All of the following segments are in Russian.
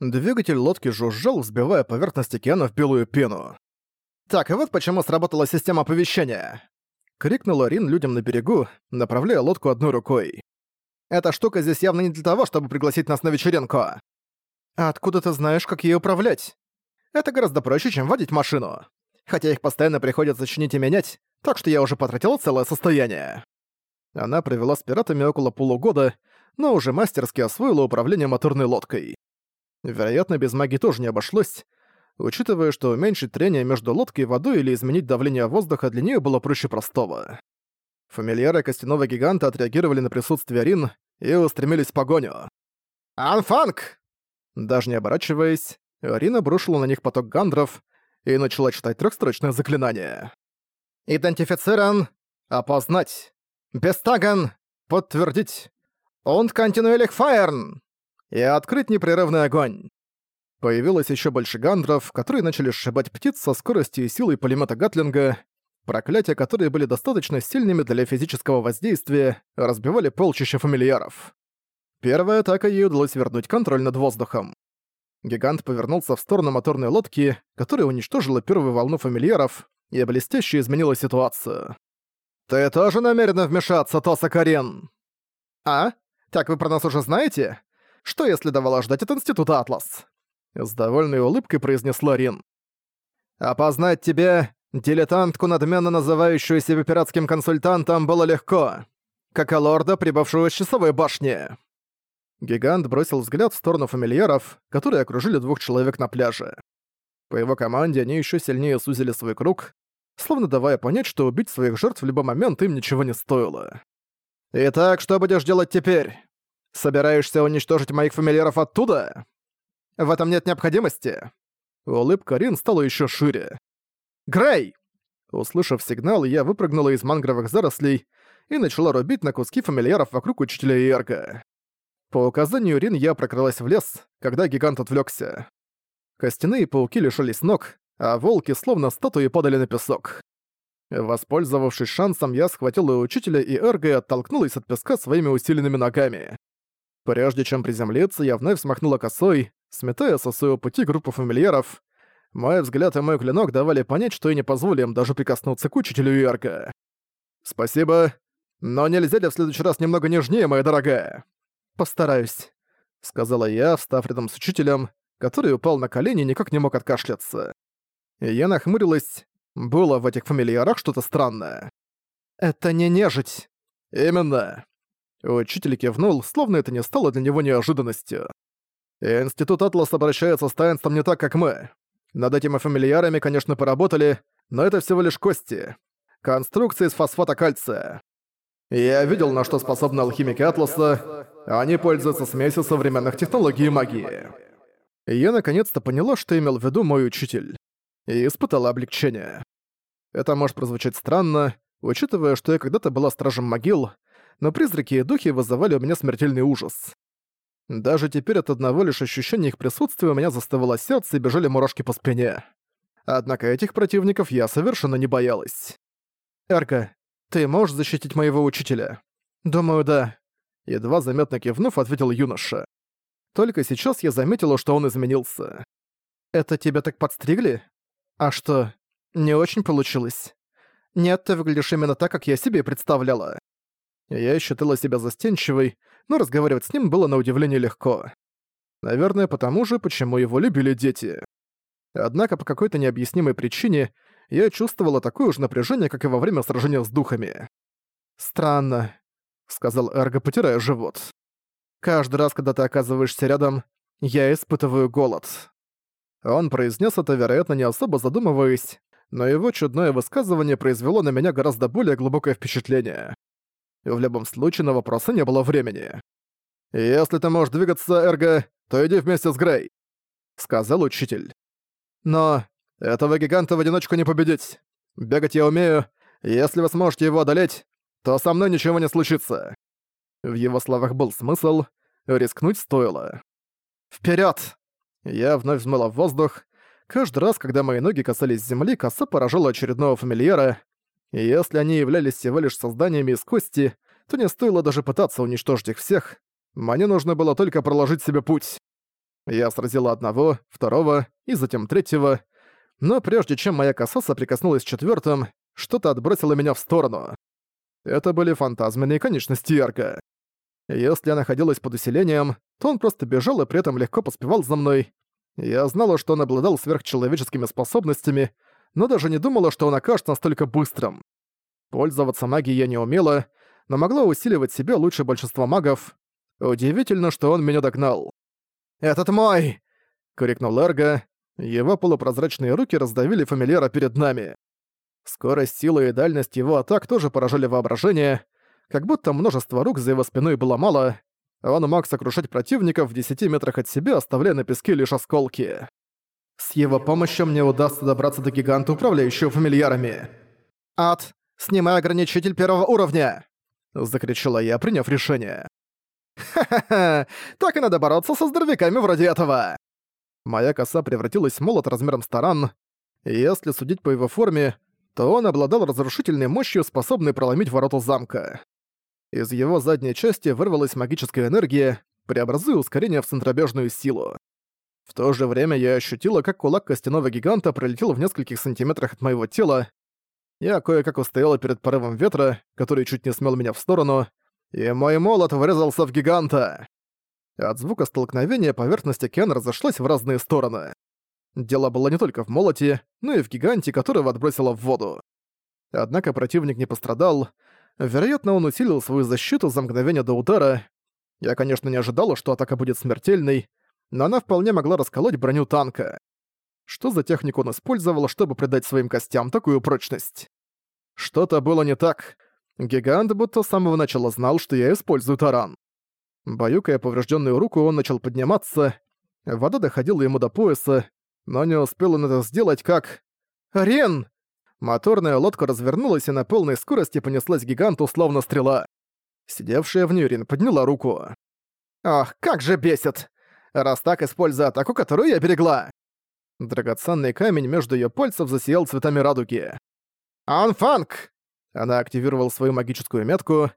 Двигатель лодки жужжал, взбивая поверхность океана в белую пену. «Так, и вот почему сработала система оповещения!» — крикнула Рин людям на берегу, направляя лодку одной рукой. «Эта штука здесь явно не для того, чтобы пригласить нас на вечеринку!» «А откуда ты знаешь, как ей управлять?» «Это гораздо проще, чем водить машину. Хотя их постоянно приходится чинить и менять, так что я уже потратила целое состояние». Она провела с пиратами около полугода, но уже мастерски освоила управление моторной лодкой. Вероятно, без магии тоже не обошлось, учитывая, что уменьшить трение между лодкой и водой или изменить давление воздуха для нее было проще простого. Фамильяры костяного гиганта отреагировали на присутствие Рин и устремились в погоню. «Анфанг!» Даже не оборачиваясь, Рин обрушила на них поток гандров и начала читать трехстрочное заклинание. «Идентифицирован. Опознать. Бестаган. Подтвердить. Und континуэлих фаерн!» И открыть непрерывный огонь. Появилось еще больше гандров, которые начали сшибать птиц со скоростью и силой пулемета Гатлинга. Проклятия, которые были достаточно сильными для физического воздействия, разбивали полчища фамильяров. Первая атака ей удалось вернуть контроль над воздухом. Гигант повернулся в сторону моторной лодки, которая уничтожила первую волну фамильяров и блестяще изменила ситуацию. «Ты тоже намерена вмешаться, Тоса Карен?» «А? Так вы про нас уже знаете? Что если давала ждать от Института Атлас?» С довольной улыбкой произнесла Рин. «Опознать тебя, дилетантку, надменно называющую себя пиратским консультантом, было легко, как и лорда, прибывшего с часовой башни». Гигант бросил взгляд в сторону фамильяров, которые окружили двух человек на пляже. По его команде они еще сильнее сузили свой круг, словно давая понять, что убить своих жертв в любой момент им ничего не стоило. «Итак, что будешь делать теперь?» Собираешься уничтожить моих фамильяров оттуда? В этом нет необходимости. Улыбка Рин стала еще шире. Грей! Услышав сигнал, я выпрыгнула из мангровых зарослей и начала рубить на куски фамильяров вокруг учителя Иерга. По указанию Рин я прокралась в лес, когда гигант отвлекся. Костяные пауки лишились ног, а волки словно статуи падали на песок. Воспользовавшись шансом, я схватила учителя и Эрго и оттолкнулась от песка своими усиленными ногами. Прежде чем приземлиться, я вновь смахнула косой, сметая со своего пути группу фамильяров. Мой взгляд и мой клинок давали понять, что я не позволю им даже прикоснуться к учителю Юарка. «Спасибо, но нельзя ли в следующий раз немного нежнее, моя дорогая?» «Постараюсь», — сказала я, встав рядом с учителем, который упал на колени и никак не мог откашляться. Я нахмурилась. Было в этих фамильярах что-то странное. «Это не нежить». «Именно. Учитель кивнул, словно это не стало для него неожиданностью. «Институт Атлас обращается с таинством не так, как мы. Над этими фамильярами, конечно, поработали, но это всего лишь кости. Конструкции из фосфата кальция. Я видел, на что способны алхимики Атласа. Они пользуются смесью современных технологий и магии». Я наконец-то поняла, что имел в виду мой учитель. И испытала облегчение. Это может прозвучать странно, учитывая, что я когда-то была стражем могил, но призраки и духи вызывали у меня смертельный ужас. Даже теперь от одного лишь ощущения их присутствия у меня заставало сердце и бежали мурашки по спине. Однако этих противников я совершенно не боялась. «Эрго, ты можешь защитить моего учителя?» «Думаю, да». Едва заметно кивнув, ответил юноша. Только сейчас я заметила, что он изменился. «Это тебя так подстригли? А что, не очень получилось?» «Нет, ты выглядишь именно так, как я себе представляла». Я считала себя застенчивой, но разговаривать с ним было на удивление легко. Наверное, потому же, почему его любили дети. Однако по какой-то необъяснимой причине я чувствовала такое же напряжение, как и во время сражения с духами. «Странно», — сказал Эрго, потирая живот. «Каждый раз, когда ты оказываешься рядом, я испытываю голод». Он произнес это, вероятно, не особо задумываясь, но его чудное высказывание произвело на меня гораздо более глубокое впечатление. В любом случае на вопросы не было времени. «Если ты можешь двигаться, Эрго, то иди вместе с Грей», — сказал учитель. «Но этого гиганта в одиночку не победить. Бегать я умею. Если вы сможете его одолеть, то со мной ничего не случится». В его словах был смысл, рискнуть стоило. «Вперёд!» Я вновь взмыла в воздух. Каждый раз, когда мои ноги касались земли, коса поражала очередного фамильяра, и если они являлись всего лишь созданиями из кости, то не стоило даже пытаться уничтожить их всех. Мне нужно было только проложить себе путь. Я сразила одного, второго и затем третьего, но прежде чем моя коса соприкоснулась с четвертым, что-то отбросило меня в сторону. Это были фантазменные конечности Ярка. Если я находилась под усилением, то он просто бежал и при этом легко поспевал за мной. Я знала, что он обладал сверхчеловеческими способностями, но даже не думала, что он окажется настолько быстрым. Пользоваться магией я не умела, но могла усиливать себя лучше большинства магов. Удивительно, что он меня догнал. «Этот мой!» — крикнул Эрго. Его полупрозрачные руки раздавили фамильяра перед нами. Скорость, сила и дальность его атак тоже поражали воображение, как будто множество рук за его спиной было мало, он мог сокрушать противников в 10 метрах от себя, оставляя на песке лишь осколки. С его помощью мне удастся добраться до гиганта, управляющего фамильярами. «Ад, снимай ограничитель первого уровня!» — закричала я, приняв решение. «Ха-ха-ха! Так и надо бороться со здоровяками вроде этого!» Моя коса превратилась в молот размером с таран, если судить по его форме, то он обладал разрушительной мощью, способной проломить ворота замка. Из его задней части вырвалась магическая энергия, преобразуя ускорение в центробежную силу. В то же время я ощутила, как кулак костяного гиганта пролетел в нескольких сантиметрах от моего тела. Я кое-как устояла перед порывом ветра, который чуть не смел меня в сторону, и мой молот врезался в гиганта. От звука столкновения поверхность океана разошлась в разные стороны. Дело было не только в молоте, но и в гиганте, которого отбросило в воду. Однако противник не пострадал. Вероятно, он усилил свою защиту за мгновение до удара. Я, конечно, не ожидала, что атака будет смертельной, но она вполне могла расколоть броню танка. Что за технику он использовал, чтобы придать своим костям такую прочность? Что-то было не так. Гигант будто с самого начала знал, что я использую таран. Баюкая поврежденную руку, он начал подниматься. Вода доходила ему до пояса, но не успел он это сделать, как... «Рен!» Моторная лодка развернулась и на полной скорости понеслась гиганту, словно стрела. Сидевшая в ней Рин подняла руку. «Ах, как же бесит! Раз так, используя атаку, которую я берегла!» Драгоценный камень между ее пальцев засиял цветами радуги. «Анфанг!» Она активировала свою магическую метку.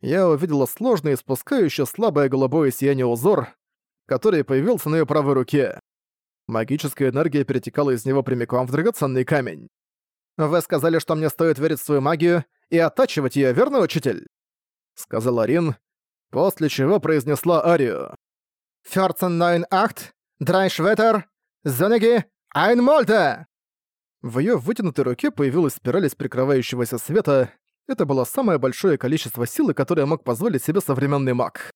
Я увидела сложный, спускающий слабое голубое сияние узор, который появился на ее правой руке. Магическая энергия перетекала из него прямиком в драгоценный камень. «Вы сказали, что мне стоит верить в свою магию и оттачивать ее, верно, учитель?» Сказала Рин, после чего произнесла арию. «Фёрцен найн ахт, драйшветер, зонеги, айнмольде!» В её вытянутой руке появилась спираль из прикрывающегося света. Это было самое большое количество силы, которое мог позволить себе современный маг.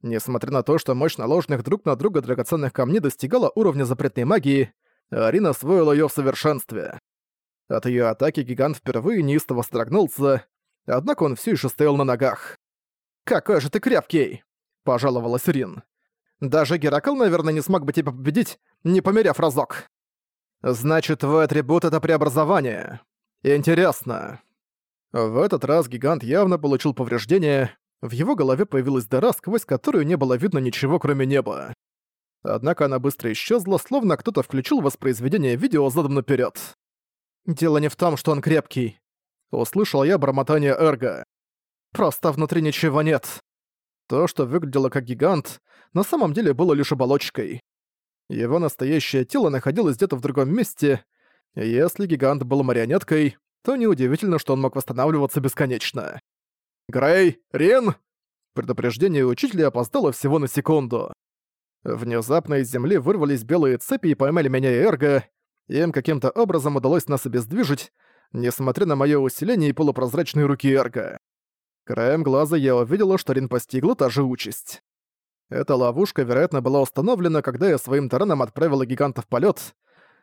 Несмотря на то, что мощь наложенных друг на друга драгоценных камней достигала уровня запретной магии, Арина освоила её в совершенстве. От её атаки гигант впервые неистово строгнулся, однако он всё ещё стоял на ногах. «Какой же ты крепкий!» – пожаловалась Рин. «Даже Геракл, наверное, не смог бы тебя победить, не померяв разок». «Значит, твой атрибут — это преобразование. Интересно». В этот раз гигант явно получил повреждение, в его голове появилась дыра, сквозь которую не было видно ничего, кроме неба. Однако она быстро исчезла, словно кто-то включил воспроизведение видео задом наперед. «Дело не в том, что он крепкий», — услышал я бормотание Эрго. «Просто внутри ничего нет». То, что выглядело как гигант, на самом деле было лишь оболочкой. Его настоящее тело находилось где-то в другом месте, если гигант был марионеткой, то неудивительно, что он мог восстанавливаться бесконечно. «Грей! Рен!» Предупреждение учителя опоздало всего на секунду. Внезапно из земли вырвались белые цепи и поймали меня и Эрго. Им каким-то образом удалось нас обездвижить, несмотря на моё усиление и полупрозрачные руки Эрго. Краем глаза я увидела, что Рин постигла та же участь. Эта ловушка, вероятно, была установлена, когда я своим тараном отправила гиганта в полет.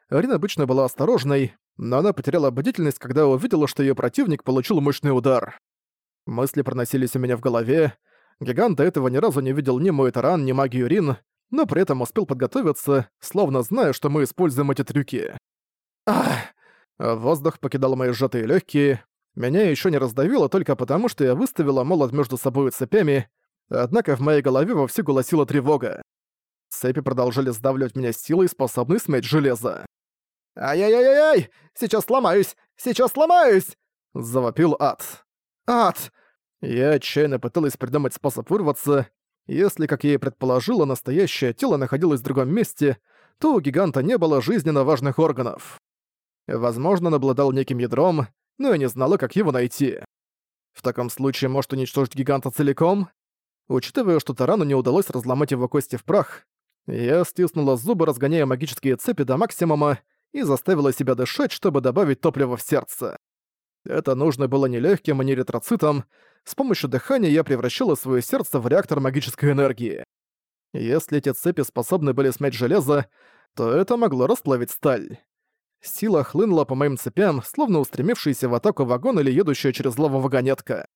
Рин обычно была осторожной, но она потеряла бдительность, когда увидела, что ее противник получил мощный удар. Мысли проносились у меня в голове. Гигант до этого ни разу не видел ни мой таран, ни магию Рин, но при этом успел подготовиться, словно зная, что мы используем эти трюки. Ах! Воздух покидал мои сжатые легкие. Меня еще не раздавило только потому, что я выставила молот между собой цепями, однако в моей голове вовсю голосила тревога. Цепи продолжали сдавливать меня силой, способной смять железо. «Ай-яй-яй-яй! Сейчас сломаюсь! Сейчас сломаюсь!» — завопил ад. «Ад!» Я отчаянно пыталась придумать способ вырваться. Если, как я и предположила, настоящее тело находилось в другом месте, то у гиганта не было жизненно важных органов. Возможно, он обладал неким ядром, но я не знала, как его найти. В таком случае может уничтожить гиганта целиком? Учитывая, что Тарану не удалось разломать его кости в прах, я стиснула зубы, разгоняя магические цепи до максимума, и заставила себя дышать, чтобы добавить топливо в сердце. Это нужно было не легким и не ретроцитом. С помощью дыхания я превращала свое сердце в реактор магической энергии. Если эти цепи способны были смять железо, то это могло расплавить сталь. Сила хлынула по моим цепям, словно устремившийся в атаку вагон или едущая через лаву вагонетка.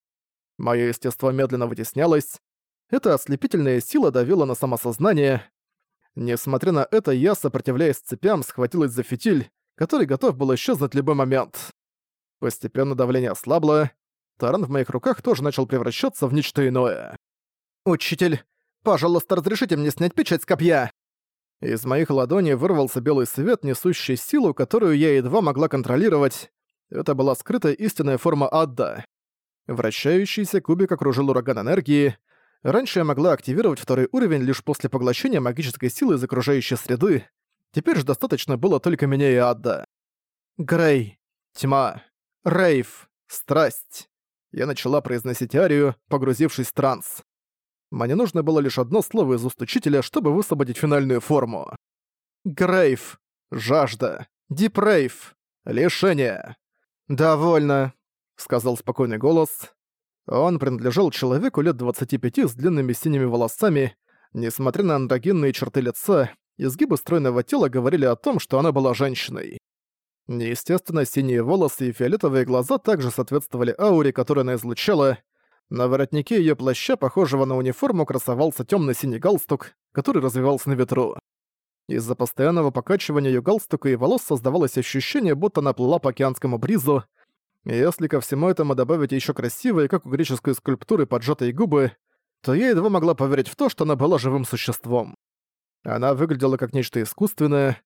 Моё естество медленно вытеснялось. Эта ослепительная сила давила на самосознание. Несмотря на это, я, сопротивляясь цепям, схватилась за фитиль, который готов был исчезнуть в любой момент. Постепенно давление ослабло. Таран в моих руках тоже начал превращаться в нечто иное. «Учитель, пожалуйста, разрешите мне снять печать с копья!» Из моих ладоней вырвался белый свет, несущий силу, которую я едва могла контролировать. Это была скрытая истинная форма Адда. Вращающийся кубик окружил ураган энергии. Раньше я могла активировать второй уровень лишь после поглощения магической силы из окружающей среды. Теперь же достаточно было только меня и Адда. Грей. Тьма. Рейв. Страсть. Я начала произносить арию, погрузившись в транс. Мне нужно было лишь одно слово из уст учителя, чтобы высвободить финальную форму. Грейв. Жажда. Дипрейв. Лишение. «Довольно», — сказал спокойный голос. Он принадлежал человеку лет 25 с длинными синими волосами. Несмотря на андрогинные черты лица, изгибы стройного тела говорили о том, что она была женщиной. Неестественно, синие волосы и фиолетовые глаза также соответствовали ауре, которую она излучала, на воротнике её плаща, похожего на униформу, красовался тёмно-синий галстук, который развивался на ветру. Из-за постоянного покачивания её галстука и волос создавалось ощущение, будто она плыла по океанскому бризу. Если ко всему этому добавить ещё красивые, как у греческой скульптуры, поджатые губы, то я едва могла поверить в то, что она была живым существом. Она выглядела как нечто искусственное.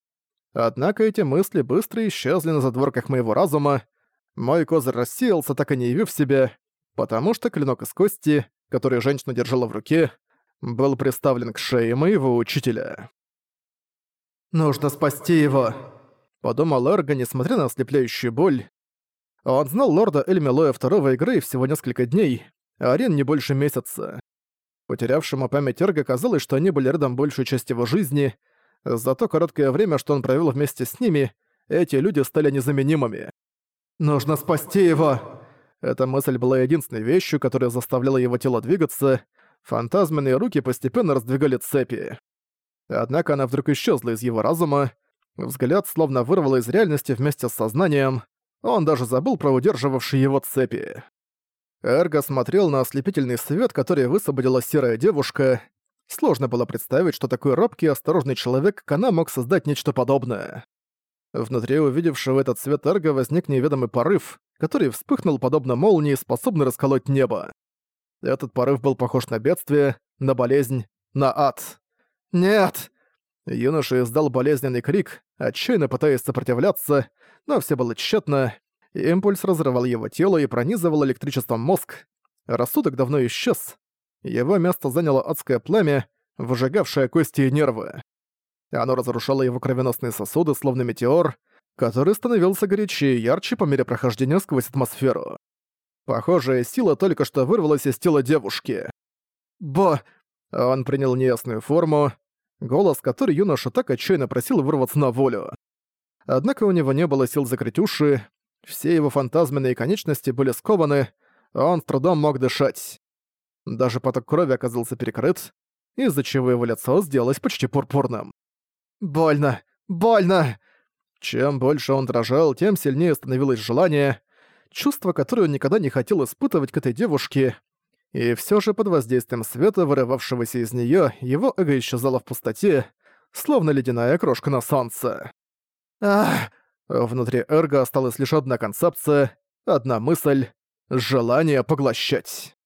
Однако эти мысли быстро исчезли на задворках моего разума. Мой козырь рассеялся, так и не явив себя, потому что клинок из кости, который женщина держала в руке, был приставлен к шее моего учителя. «Нужно спасти его», — подумал Эрго, несмотря на ослепляющую боль. Он знал лорда Эльмилоя второго игры всего несколько дней, а Арен не больше месяца. Потерявшему память Эрго казалось, что они были рядом большую часть его жизни, за то короткое время, что он провел вместе с ними, эти люди стали незаменимыми. «Нужно спасти его!» Эта мысль была единственной вещью, которая заставляла его тело двигаться. Фантазменные руки постепенно раздвигали цепи. Однако она вдруг исчезла из его разума. Взгляд словно вырвало из реальности вместе с сознанием. Он даже забыл про удерживавшие его цепи. Эрго смотрел на ослепительный свет, который высвободила серая девушка. Сложно было представить, что такой робкий и осторожный человек, как она, мог создать нечто подобное. Внутри увидевшего этот свет Эрго возник неведомый порыв, который вспыхнул подобно молнии, способный расколоть небо. Этот порыв был похож на бедствие, на болезнь, на ад. «Нет!» Юноша издал болезненный крик, отчаянно пытаясь сопротивляться, но все было тщетно. Импульс разрывал его тело и пронизывал электричеством мозг. Рассудок давно исчез. Его место заняло адское пламя, выжигавшее кости и нервы. Оно разрушало его кровеносные сосуды, словно метеор, который становился горячее и ярче по мере прохождения сквозь атмосферу. Похожая сила только что вырвалась из тела девушки. «Бо...» Он принял неясную форму, голос, который юноша так отчаянно просил вырваться на волю. Однако у него не было сил закрыть уши, все его фантазменные конечности были скованы, а он с трудом мог дышать. Даже поток крови оказался перекрыт, из-за чего его лицо сделалось почти пурпурным. «Больно! Больно!» Чем больше он дрожал, тем сильнее становилось желание, чувство, которое он никогда не хотел испытывать к этой девушке, и все же под воздействием света, вырывавшегося из нее, его эго исчезало в пустоте, словно ледяная крошка на солнце. Ах! Внутри эрго осталась лишь одна концепция, одна мысль — желание поглощать.